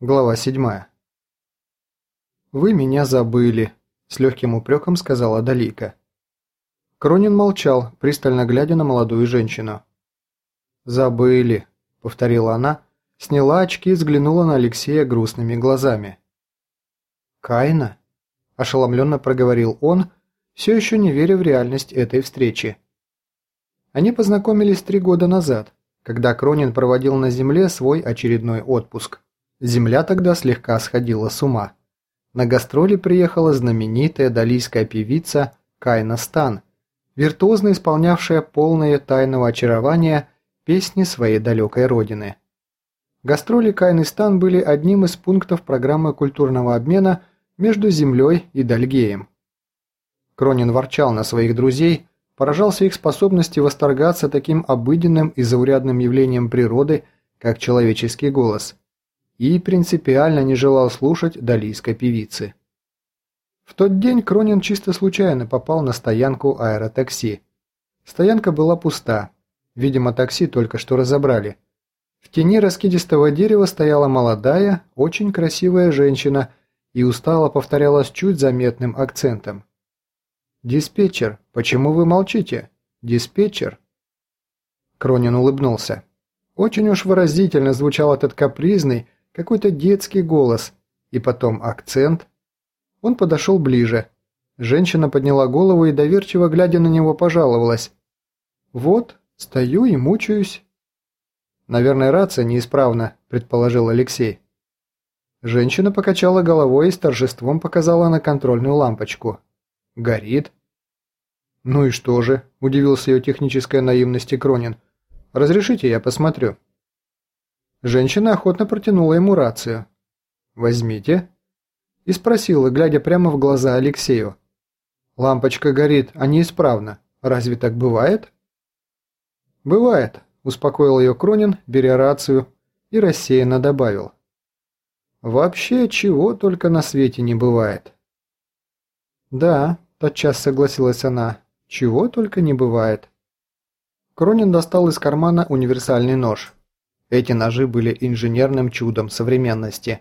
Глава 7. «Вы меня забыли», – с легким упреком сказала Далика. Кронин молчал, пристально глядя на молодую женщину. «Забыли», – повторила она, сняла очки и взглянула на Алексея грустными глазами. «Кайна?» – ошеломленно проговорил он, все еще не веря в реальность этой встречи. Они познакомились три года назад, когда Кронин проводил на Земле свой очередной отпуск. Земля тогда слегка сходила с ума. На гастроли приехала знаменитая далийская певица Кайна Стан, виртуозно исполнявшая полные тайного очарования песни своей далекой родины. Гастроли Кайны Стан были одним из пунктов программы культурного обмена между Землей и Дальгеем. Кронин ворчал на своих друзей, поражался их способности восторгаться таким обыденным и заурядным явлением природы, как человеческий голос – и принципиально не желал слушать далийской певицы. В тот день Кронин чисто случайно попал на стоянку аэротакси. Стоянка была пуста. Видимо, такси только что разобрали. В тени раскидистого дерева стояла молодая, очень красивая женщина и устало повторяла с чуть заметным акцентом. «Диспетчер, почему вы молчите? Диспетчер?» Кронин улыбнулся. Очень уж выразительно звучал этот капризный, какой-то детский голос и потом акцент. Он подошел ближе. Женщина подняла голову и, доверчиво глядя на него, пожаловалась. «Вот, стою и мучаюсь». «Наверное, рация неисправна», – предположил Алексей. Женщина покачала головой и с торжеством показала на контрольную лампочку. «Горит». «Ну и что же?» – удивился ее технической наивности Кронин. «Разрешите, я посмотрю». Женщина охотно протянула ему рацию. «Возьмите». И спросила, глядя прямо в глаза Алексею. «Лампочка горит, а неисправна. Разве так бывает?» «Бывает», – успокоил ее Кронин, беря рацию, и рассеянно добавил. «Вообще, чего только на свете не бывает». «Да», – тотчас согласилась она, – «чего только не бывает». Кронин достал из кармана универсальный нож – эти ножи были инженерным чудом современности.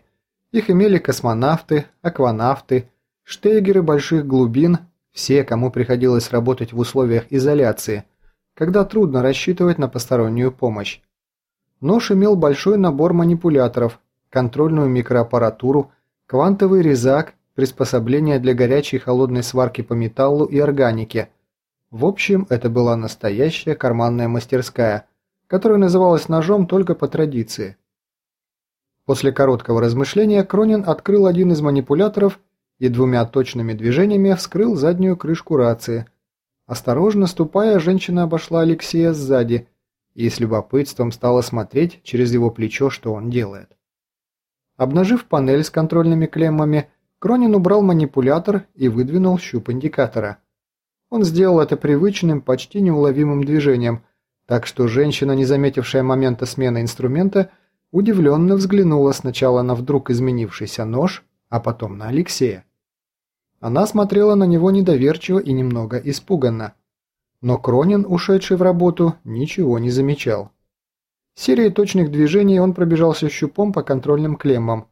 Их имели космонавты, акванавты, штейгеры больших глубин, все, кому приходилось работать в условиях изоляции, когда трудно рассчитывать на постороннюю помощь. Нож имел большой набор манипуляторов, контрольную микроаппаратуру, квантовый резак, приспособления для горячей и холодной сварки по металлу и органике. В общем, это была настоящая карманная мастерская – которое называлось ножом только по традиции. После короткого размышления Кронин открыл один из манипуляторов и двумя точными движениями вскрыл заднюю крышку рации. Осторожно ступая, женщина обошла Алексея сзади и с любопытством стала смотреть через его плечо, что он делает. Обнажив панель с контрольными клеммами, Кронин убрал манипулятор и выдвинул щуп индикатора. Он сделал это привычным, почти неуловимым движением, так что женщина, не заметившая момента смены инструмента, удивленно взглянула сначала на вдруг изменившийся нож, а потом на Алексея. Она смотрела на него недоверчиво и немного испуганно. Но Кронин, ушедший в работу, ничего не замечал. Серией точных движений он пробежался щупом по контрольным клеммам.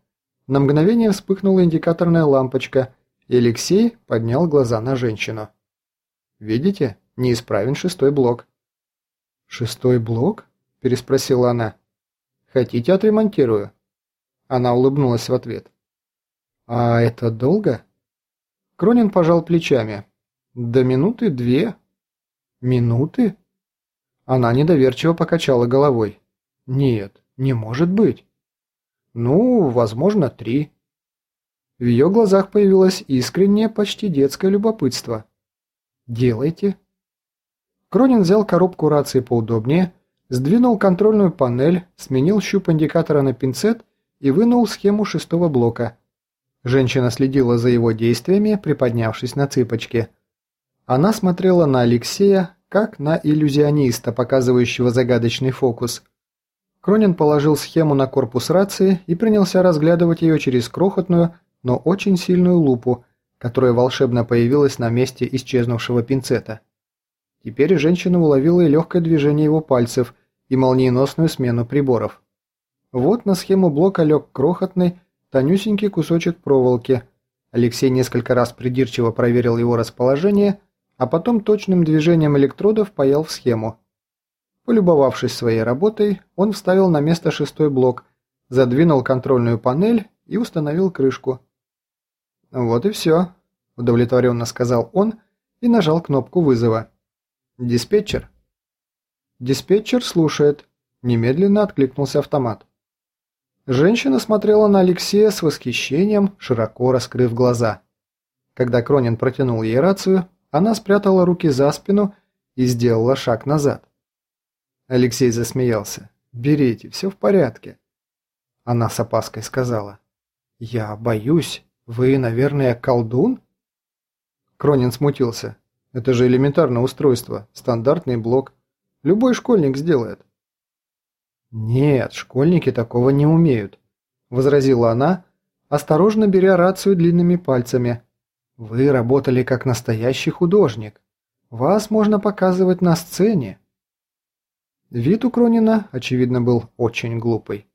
На мгновение вспыхнула индикаторная лампочка, и Алексей поднял глаза на женщину. «Видите? Неисправен шестой блок». «Шестой блок?» – переспросила она. «Хотите, отремонтирую?» Она улыбнулась в ответ. «А это долго?» Кронин пожал плечами. «До минуты две». «Минуты?» Она недоверчиво покачала головой. «Нет, не может быть». «Ну, возможно, три». В ее глазах появилось искреннее, почти детское любопытство. «Делайте», Кронин взял коробку рации поудобнее, сдвинул контрольную панель, сменил щуп индикатора на пинцет и вынул схему шестого блока. Женщина следила за его действиями, приподнявшись на цыпочки. Она смотрела на Алексея, как на иллюзиониста, показывающего загадочный фокус. Кронин положил схему на корпус рации и принялся разглядывать ее через крохотную, но очень сильную лупу, которая волшебно появилась на месте исчезнувшего пинцета. Теперь женщина уловила и легкое движение его пальцев, и молниеносную смену приборов. Вот на схему блока лег крохотный, тонюсенький кусочек проволоки. Алексей несколько раз придирчиво проверил его расположение, а потом точным движением электродов паял в схему. Полюбовавшись своей работой, он вставил на место шестой блок, задвинул контрольную панель и установил крышку. «Вот и все», – удовлетворенно сказал он и нажал кнопку вызова. «Диспетчер?» «Диспетчер слушает», – немедленно откликнулся автомат. Женщина смотрела на Алексея с восхищением, широко раскрыв глаза. Когда Кронин протянул ей рацию, она спрятала руки за спину и сделала шаг назад. Алексей засмеялся. «Берите, все в порядке». Она с опаской сказала. «Я боюсь. Вы, наверное, колдун?» Кронин смутился. «Это же элементарное устройство, стандартный блок. Любой школьник сделает». «Нет, школьники такого не умеют», – возразила она, осторожно беря рацию длинными пальцами. «Вы работали как настоящий художник. Вас можно показывать на сцене». Вид у Кронина, очевидно, был очень глупый.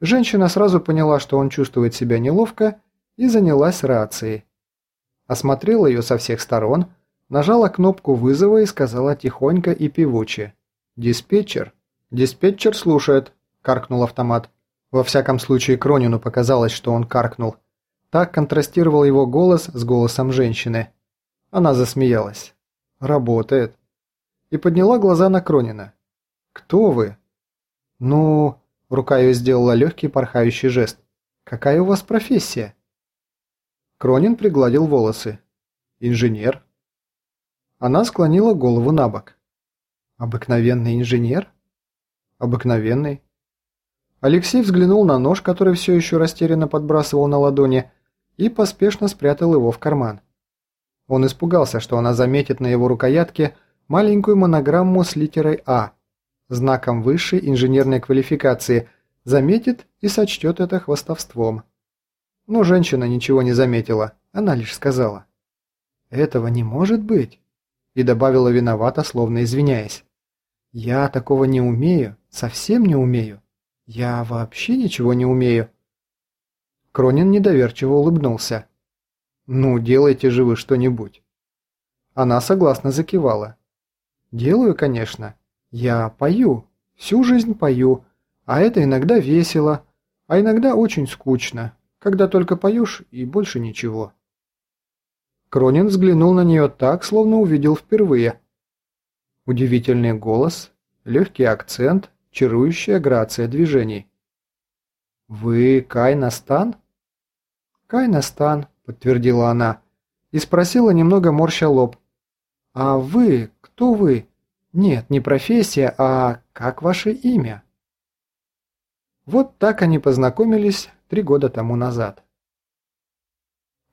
Женщина сразу поняла, что он чувствует себя неловко, и занялась рацией. Осмотрела ее со всех сторон, нажала кнопку вызова и сказала тихонько и певуче «Диспетчер». «Диспетчер слушает», – каркнул автомат. Во всяком случае, Кронину показалось, что он каркнул. Так контрастировал его голос с голосом женщины. Она засмеялась. «Работает». И подняла глаза на Кронина. «Кто вы?» «Ну...» – рука ее сделала легкий порхающий жест. «Какая у вас профессия?» Кронин пригладил волосы. «Инженер». Она склонила голову на бок. «Обыкновенный инженер?» Обыкновенный. Алексей взглянул на нож, который все еще растерянно подбрасывал на ладони, и поспешно спрятал его в карман. Он испугался, что она заметит на его рукоятке маленькую монограмму с литерой «А», знаком высшей инженерной квалификации, заметит и сочтет это хвастовством. Но женщина ничего не заметила, она лишь сказала «Этого не может быть» и добавила виновато, словно извиняясь. «Я такого не умею, совсем не умею. Я вообще ничего не умею». Кронин недоверчиво улыбнулся. «Ну, делайте же вы что-нибудь». Она согласно закивала. «Делаю, конечно. Я пою. Всю жизнь пою. А это иногда весело, а иногда очень скучно, когда только поешь и больше ничего». Кронин взглянул на нее так, словно увидел впервые. Удивительный голос, легкий акцент, чарующая грация движений. «Вы Кай Настан?» «Кай Настан», — подтвердила она, и спросила немного морща лоб. «А вы? Кто вы? Нет, не профессия, а как ваше имя?» Вот так они познакомились три года тому назад.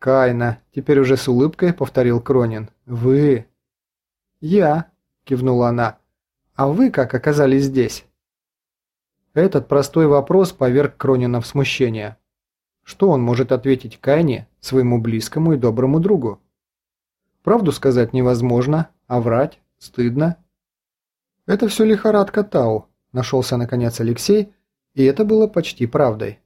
«Кайна», — теперь уже с улыбкой повторил Кронин. «Вы?» «Я», — кивнула она. «А вы как оказались здесь?» Этот простой вопрос поверг Кронина в смущение. Что он может ответить Кайне, своему близкому и доброму другу? Правду сказать невозможно, а врать стыдно. Это все лихорадка Тау, нашелся наконец Алексей, и это было почти правдой.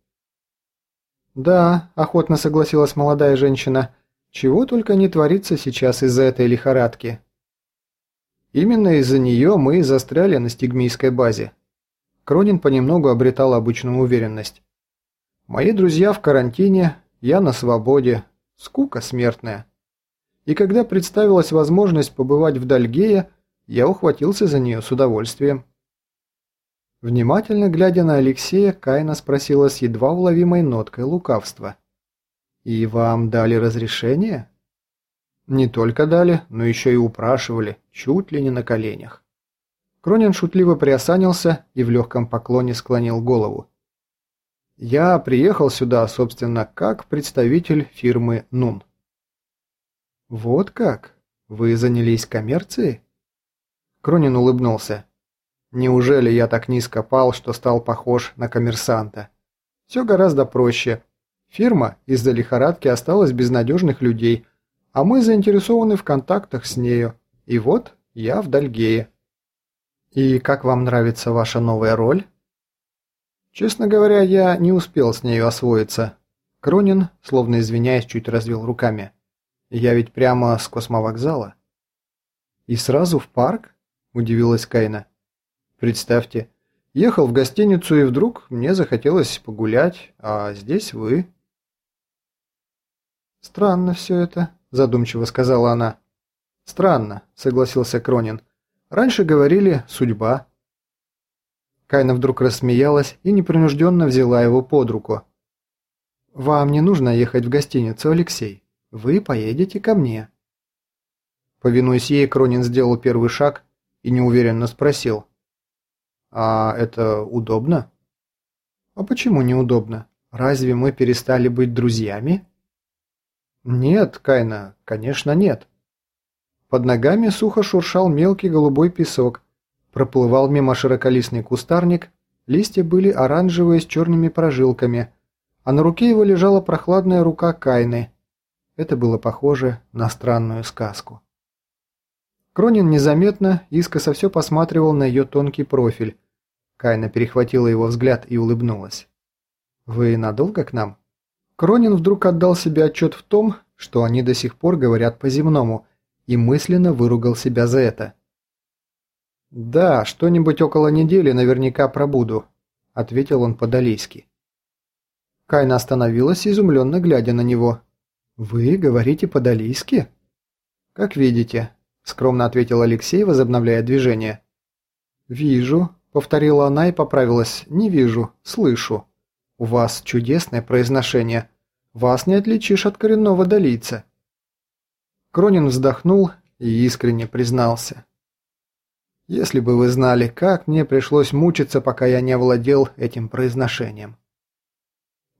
«Да», – охотно согласилась молодая женщина, – «чего только не творится сейчас из-за этой лихорадки». Именно из-за нее мы и застряли на стигмийской базе. Кронин понемногу обретал обычную уверенность. Мои друзья в карантине, я на свободе, скука смертная. И когда представилась возможность побывать в Дальгее, я ухватился за нее с удовольствием. Внимательно глядя на Алексея, Кайна спросила с едва уловимой ноткой лукавства. «И вам дали разрешение?» «Не только дали, но еще и упрашивали, чуть ли не на коленях». Кронин шутливо приосанился и в легком поклоне склонил голову. «Я приехал сюда, собственно, как представитель фирмы «Нун». «Вот как? Вы занялись коммерцией?» Кронин улыбнулся. Неужели я так низко пал, что стал похож на коммерсанта? Все гораздо проще. Фирма из-за лихорадки осталась без надежных людей, а мы заинтересованы в контактах с нею. И вот я в Дальгее. И как вам нравится ваша новая роль? Честно говоря, я не успел с нею освоиться. Кронин, словно извиняясь, чуть развел руками. Я ведь прямо с космовокзала. И сразу в парк? Удивилась Кайна. Представьте, ехал в гостиницу и вдруг мне захотелось погулять, а здесь вы. Странно все это, задумчиво сказала она. Странно, согласился Кронин. Раньше говорили «судьба». Кайна вдруг рассмеялась и непринужденно взяла его под руку. «Вам не нужно ехать в гостиницу, Алексей. Вы поедете ко мне». Повинуясь ей, Кронин сделал первый шаг и неуверенно спросил. «А это удобно?» «А почему неудобно? Разве мы перестали быть друзьями?» «Нет, Кайна, конечно нет». Под ногами сухо шуршал мелкий голубой песок, Проплывал мимо широколистный кустарник, листья были оранжевые с черными прожилками, а на руке его лежала прохладная рука Кайны. Это было похоже на странную сказку. Кронин незаметно, искоса все посматривал на ее тонкий профиль. Кайна перехватила его взгляд и улыбнулась. «Вы надолго к нам?» Кронин вдруг отдал себе отчет в том, что они до сих пор говорят по-земному, и мысленно выругал себя за это. «Да, что-нибудь около недели наверняка пробуду», – ответил он по-далийски. Кайна остановилась, изумленно глядя на него. «Вы говорите по-далийски?» «Как видите», – скромно ответил Алексей, возобновляя движение. «Вижу», – повторила она и поправилась. «Не вижу, слышу. У вас чудесное произношение. Вас не отличишь от коренного далийца». Кронин вздохнул и искренне признался. Если бы вы знали, как мне пришлось мучиться, пока я не овладел этим произношением.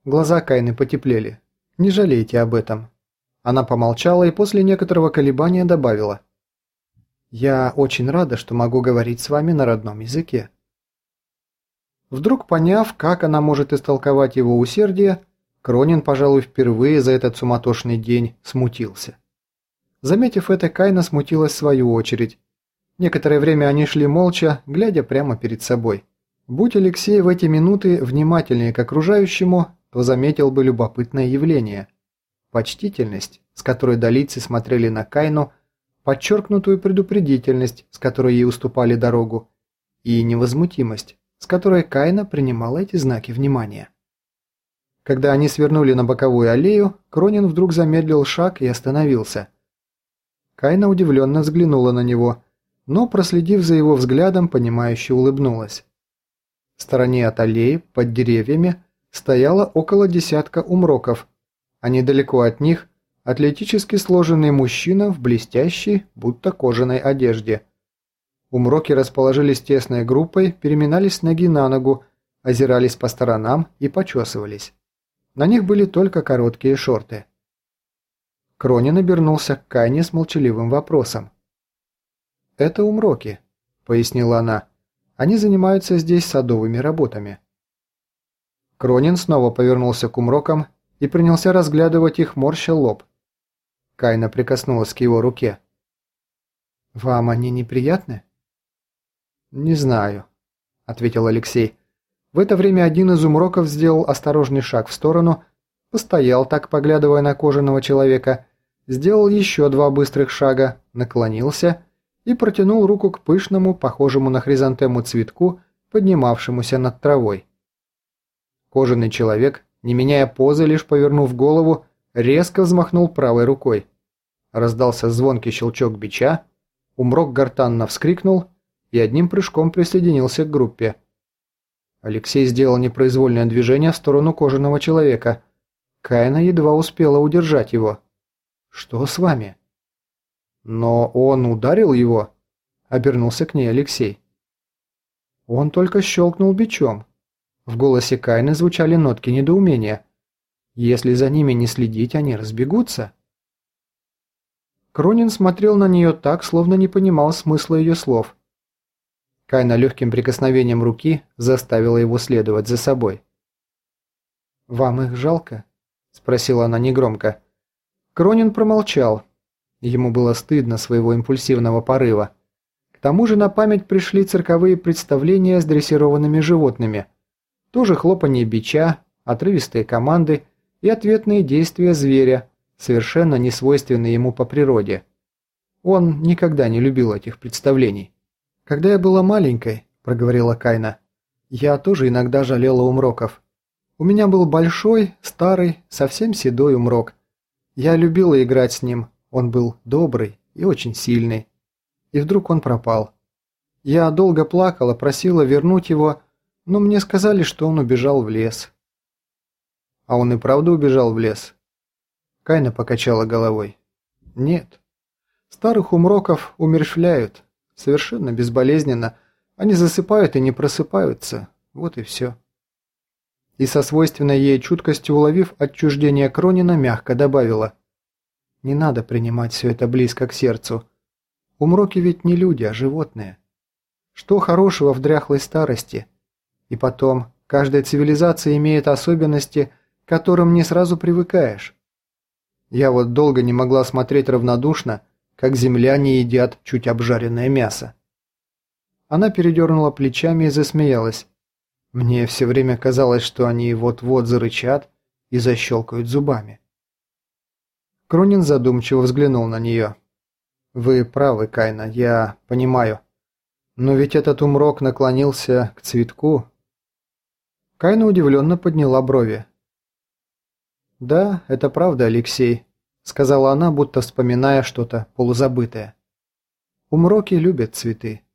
Глаза Кайны потеплели. Не жалейте об этом. Она помолчала и после некоторого колебания добавила. «Я очень рада, что могу говорить с вами на родном языке». Вдруг поняв, как она может истолковать его усердие, Кронин, пожалуй, впервые за этот суматошный день смутился. Заметив это, Кайна смутилась в свою очередь, Некоторое время они шли молча, глядя прямо перед собой. Будь Алексей в эти минуты внимательнее к окружающему, то заметил бы любопытное явление. Почтительность, с которой долицы смотрели на Кайну, подчеркнутую предупредительность, с которой ей уступали дорогу, и невозмутимость, с которой Кайна принимала эти знаки внимания. Когда они свернули на боковую аллею, Кронин вдруг замедлил шаг и остановился. Кайна удивленно взглянула на него – но, проследив за его взглядом, понимающе улыбнулась. В стороне от аллеи, под деревьями, стояло около десятка умроков, а недалеко от них атлетически сложенный мужчина в блестящей, будто кожаной одежде. Умроки расположились тесной группой, переминались с ноги на ногу, озирались по сторонам и почесывались. На них были только короткие шорты. Кронин обернулся к Кайне с молчаливым вопросом. «Это умроки», – пояснила она. «Они занимаются здесь садовыми работами». Кронин снова повернулся к умрокам и принялся разглядывать их морща лоб. Кайна прикоснулась к его руке. «Вам они неприятны?» «Не знаю», – ответил Алексей. В это время один из умроков сделал осторожный шаг в сторону, постоял так, поглядывая на кожаного человека, сделал еще два быстрых шага, наклонился и протянул руку к пышному, похожему на хризантему цветку, поднимавшемуся над травой. Кожаный человек, не меняя позы, лишь повернув голову, резко взмахнул правой рукой. Раздался звонкий щелчок бича, умрок гортанно вскрикнул и одним прыжком присоединился к группе. Алексей сделал непроизвольное движение в сторону кожаного человека. Кайна едва успела удержать его. «Что с вами?» «Но он ударил его?» – обернулся к ней Алексей. Он только щелкнул бичом. В голосе Кайны звучали нотки недоумения. Если за ними не следить, они разбегутся. Кронин смотрел на нее так, словно не понимал смысла ее слов. Кайна легким прикосновением руки заставила его следовать за собой. «Вам их жалко?» – спросила она негромко. Кронин промолчал, Ему было стыдно своего импульсивного порыва. К тому же на память пришли цирковые представления с дрессированными животными. Тоже хлопанье бича, отрывистые команды и ответные действия зверя, совершенно не свойственные ему по природе. Он никогда не любил этих представлений. «Когда я была маленькой», – проговорила Кайна, – «я тоже иногда жалела умроков. У меня был большой, старый, совсем седой умрок. Я любила играть с ним, он был добрый и очень сильный. И вдруг он пропал. Я долго плакала, просила вернуть его, но мне сказали, что он убежал в лес. А он и правда убежал в лес? Кайна покачала головой. Нет. Старых умроков умершвляют. Совершенно безболезненно. Они засыпают и не просыпаются. Вот и все. И со свойственной ей чуткостью уловив отчуждение Кронина, мягко добавила. Не надо принимать все это близко к сердцу. Умроки ведь не люди, а животные. Что хорошего в дряхлой старости? И потом, каждая цивилизация имеет особенности, к которым не сразу привыкаешь. Я вот долго не могла смотреть равнодушно, как земляне едят чуть обжаренное мясо. Она передернула плечами и засмеялась. Мне все время казалось, что они вот-вот зарычат и защелкают зубами. Кронин задумчиво взглянул на нее. «Вы правы, Кайна, я понимаю. Но ведь этот умрок наклонился к цветку». Кайна удивленно подняла брови. «Да, это правда, Алексей», — сказала она, будто вспоминая что-то полузабытое. «Умроки любят цветы».